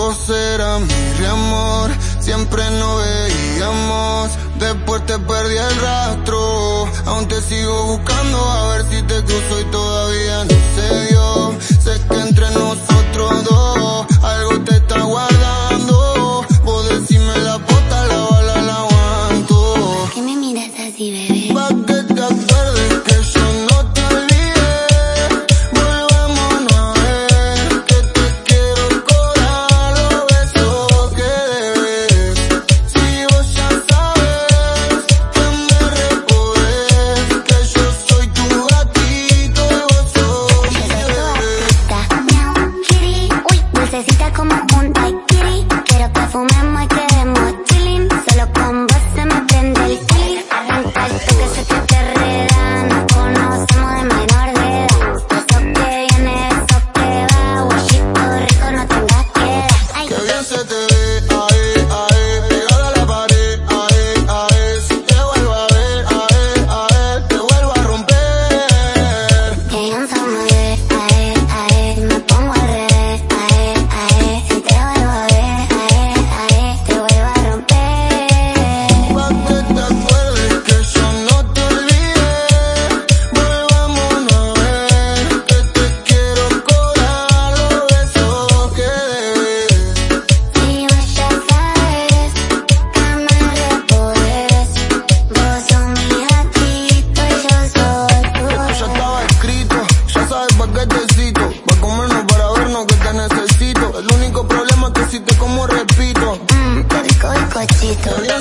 Vos eras mi re amor, siempre nos veíamos. Después te perdí el rastro, aún te sigo buscando a ver si te cruzo cochito. Ella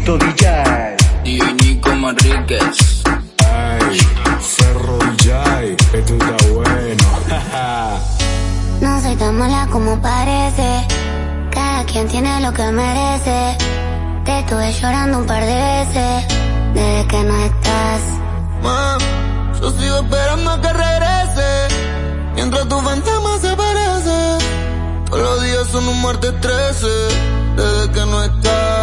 Tito DJ. Y Nico Manríquez. Ay, Ferro DJ, esto está bueno. no soy tan mala como parece. Cada quien tiene lo que merece. Te estuve llorando un par de veces. Desde que no estás. Ma, yo sigo esperando a que regrese. Mientras tu fantasma se parece. Todos los días son un martes 13. Desde que no estás.